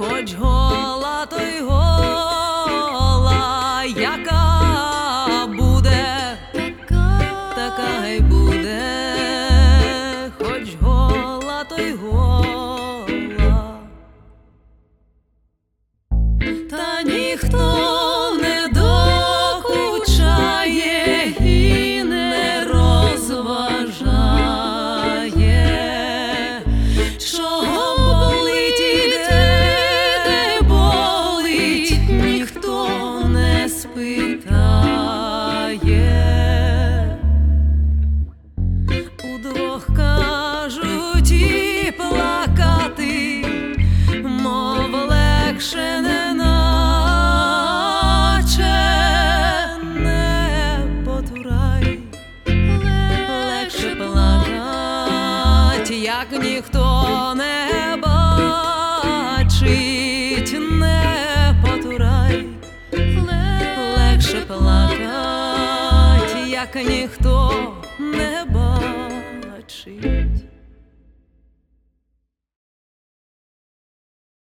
хоч гола, то й гола, яка буде, така й буде, хоч гола, то й гола. Як ніхто не бачить, не потурай, легше плакать, як ніхто не.